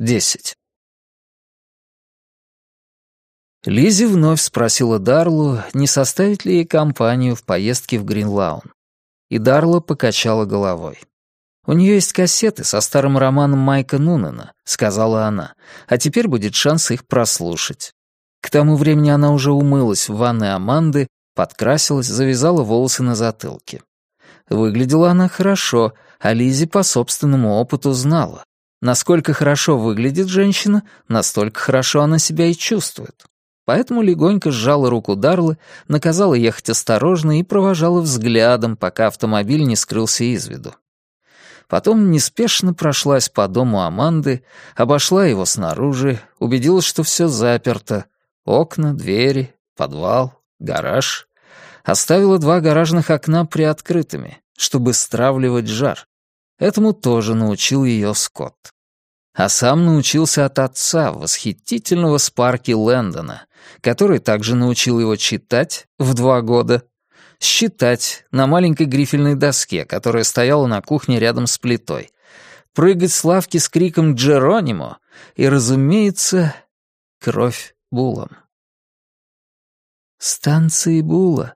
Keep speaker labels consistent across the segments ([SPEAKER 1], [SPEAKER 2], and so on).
[SPEAKER 1] 10. Лизи вновь спросила Дарлу, не составит ли ей компанию в поездке в Гринлаун. И Дарла покачала головой. «У нее есть кассеты со старым романом Майка Нунена», — сказала она, «а теперь будет шанс их прослушать». К тому времени она уже умылась в ванной Аманды, подкрасилась, завязала волосы на затылке. Выглядела она хорошо, а Лизи по собственному опыту знала. Насколько хорошо выглядит женщина, настолько хорошо она себя и чувствует. Поэтому легонько сжала руку Дарлы, наказала ехать осторожно и провожала взглядом, пока автомобиль не скрылся из виду. Потом неспешно прошлась по дому Аманды, обошла его снаружи, убедилась, что все заперто. Окна, двери, подвал, гараж. Оставила два гаражных окна приоткрытыми, чтобы стравливать жар. Этому тоже научил ее Скотт. А сам научился от отца, восхитительного Спарки Лэндона, который также научил его читать в два года, считать на маленькой грифельной доске, которая стояла на кухне рядом с плитой, прыгать с лавки с криком «Джеронимо» и, разумеется, кровь булам. Станции Була,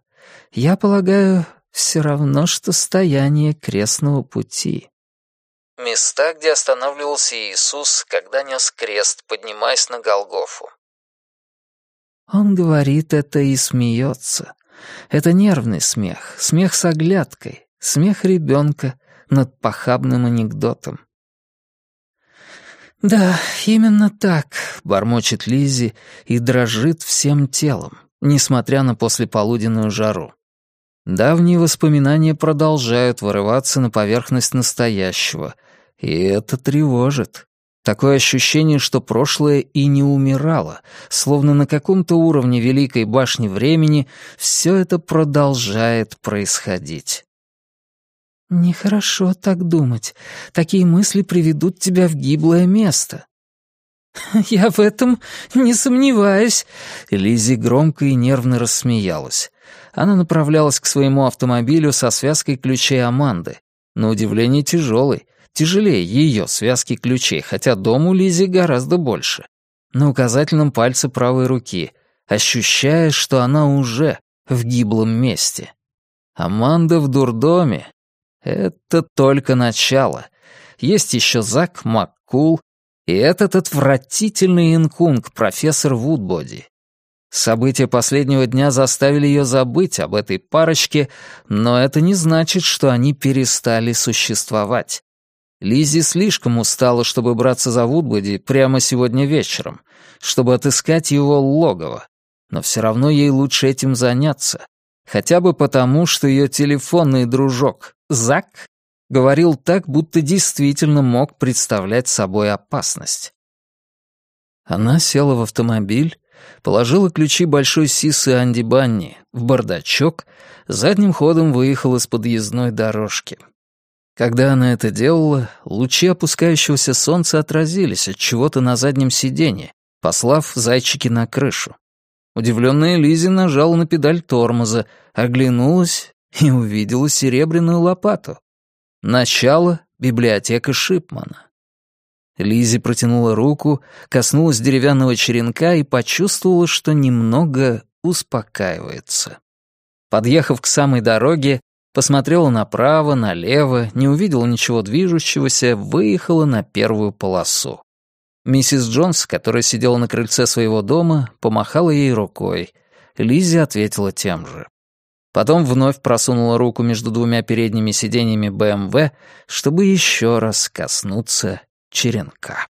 [SPEAKER 1] я полагаю, все равно, что стояние крестного пути. Места, где останавливался Иисус, когда нес крест, поднимаясь на Голгофу. Он говорит это и смеется. Это нервный смех, смех с оглядкой, смех ребенка над похабным анекдотом. «Да, именно так», — бормочет Лизи и дрожит всем телом, несмотря на послеполуденную жару. Давние воспоминания продолжают вырываться на поверхность настоящего, и это тревожит. Такое ощущение, что прошлое и не умирало, словно на каком-то уровне Великой Башни Времени все это продолжает происходить. «Нехорошо так думать. Такие мысли приведут тебя в гиблое место». «Я в этом не сомневаюсь», — Лизи громко и нервно рассмеялась. Она направлялась к своему автомобилю со связкой ключей Аманды, на удивление тяжелой, Тяжелее ее связки ключей, хотя дом у Лизи гораздо больше. На указательном пальце правой руки, ощущая, что она уже в гиблом месте. Аманда в дурдоме — это только начало. Есть еще Зак Маккул и этот отвратительный инкунг, профессор Вудбоди. События последнего дня заставили ее забыть об этой парочке, но это не значит, что они перестали существовать. Лизи слишком устала, чтобы браться за Вудбоди прямо сегодня вечером, чтобы отыскать его логово. Но все равно ей лучше этим заняться. Хотя бы потому, что ее телефонный дружок, Зак, говорил так, будто действительно мог представлять собой опасность. Она села в автомобиль, положила ключи большой сисы Анди Банни в бардачок, задним ходом выехала с подъездной дорожки. Когда она это делала, лучи опускающегося солнца отразились от чего-то на заднем сиденье, послав зайчики на крышу. Удивленная Лизи нажала на педаль тормоза, оглянулась и увидела серебряную лопату. Начало — библиотека Шипмана. Лизи протянула руку, коснулась деревянного черенка и почувствовала, что немного успокаивается. Подъехав к самой дороге, Посмотрела направо, налево, не увидела ничего движущегося, выехала на первую полосу. Миссис Джонс, которая сидела на крыльце своего дома, помахала ей рукой. Лиззи ответила тем же. Потом вновь просунула руку между двумя передними сиденьями БМВ, чтобы еще раз коснуться черенка.